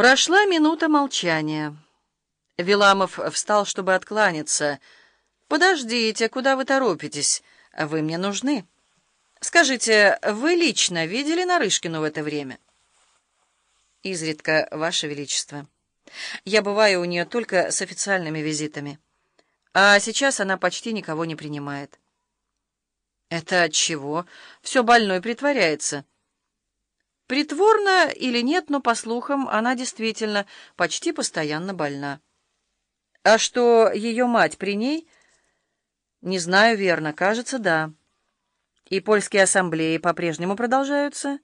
Прошла минута молчания. Виламов встал, чтобы откланяться. «Подождите, куда вы торопитесь? Вы мне нужны. Скажите, вы лично видели Нарышкину в это время?» «Изредка, Ваше Величество. Я бываю у нее только с официальными визитами. А сейчас она почти никого не принимает». «Это от чего? Все больной притворяется». Притворно или нет, но, по слухам, она действительно почти постоянно больна. А что ее мать при ней? Не знаю верно, кажется, да. И польские ассамблеи по-прежнему продолжаются?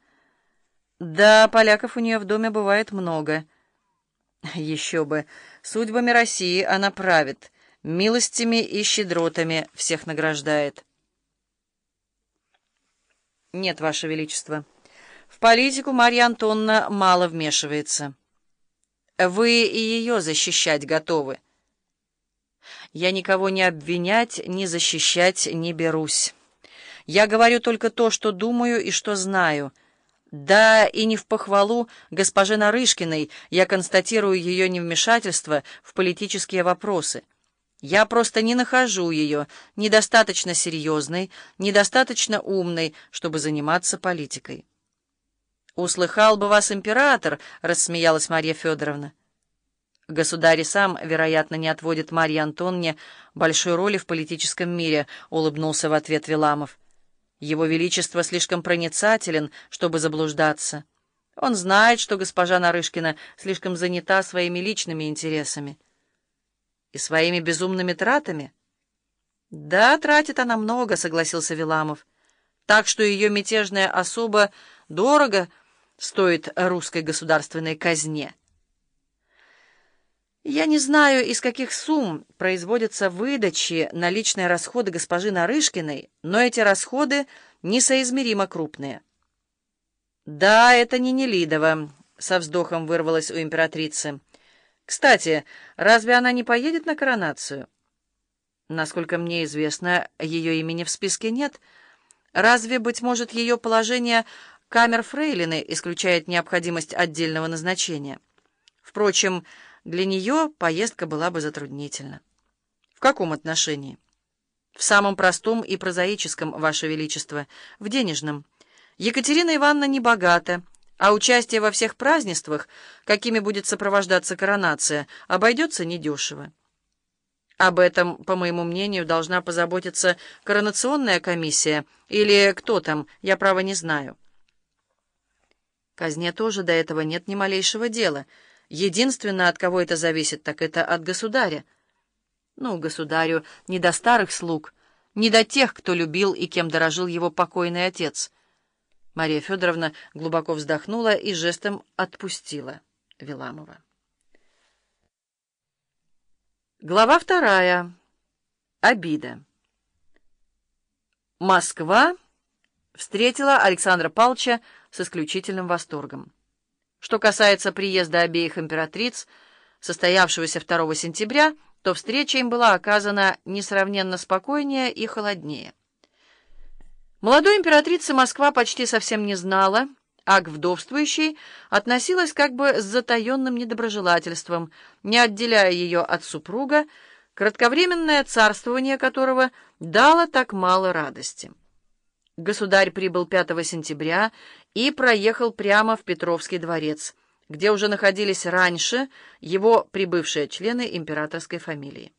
Да, поляков у нее в доме бывает много. Еще бы, судьбами России она правит, милостями и щедротами всех награждает. Нет, Ваше Величество. В политику Марья Антонна мало вмешивается. Вы и ее защищать готовы. Я никого не обвинять, не защищать не берусь. Я говорю только то, что думаю и что знаю. Да, и не в похвалу госпоже Нарышкиной я констатирую ее невмешательство в политические вопросы. Я просто не нахожу ее недостаточно серьезной, недостаточно умной, чтобы заниматься политикой. «Услыхал бы вас император», — рассмеялась Марья Федоровна. «Государь сам, вероятно, не отводит Марье Антонне большой роли в политическом мире», — улыбнулся в ответ Виламов. «Его Величество слишком проницателен, чтобы заблуждаться. Он знает, что госпожа Нарышкина слишком занята своими личными интересами». «И своими безумными тратами?» «Да, тратит она много», — согласился Виламов. «Так что ее мятежная особа дорого...» стоит русской государственной казне. Я не знаю, из каких сумм производятся выдачи на личные расходы госпожи Нарышкиной, но эти расходы несоизмеримо крупные. «Да, это не Нелидова», — со вздохом вырвалась у императрицы. «Кстати, разве она не поедет на коронацию?» «Насколько мне известно, ее имени в списке нет. Разве, быть может, ее положение камер фрейлины исключает необходимость отдельного назначения. Впрочем, для нее поездка была бы затруднительна. В каком отношении? В самом простом и прозаическом, Ваше Величество, в денежном. Екатерина Ивановна не богата, а участие во всех празднествах, какими будет сопровождаться коронация, обойдется недешево. Об этом, по моему мнению, должна позаботиться коронационная комиссия или кто там, я право не знаю. Казне тоже до этого нет ни малейшего дела. Единственное, от кого это зависит, так это от государя. Ну, государю не до старых слуг, не до тех, кто любил и кем дорожил его покойный отец. Мария Федоровна глубоко вздохнула и жестом отпустила Виламова. Глава вторая. Обида. Москва встретила Александра Павловича с исключительным восторгом. Что касается приезда обеих императриц, состоявшегося 2 сентября, то встреча им была оказана несравненно спокойнее и холоднее. Молодой императрицы Москва почти совсем не знала, а к вдовствующей относилась как бы с затаенным недоброжелательством, не отделяя ее от супруга, кратковременное царствование которого дало так мало радости. Государь прибыл 5 сентября и проехал прямо в Петровский дворец, где уже находились раньше его прибывшие члены императорской фамилии.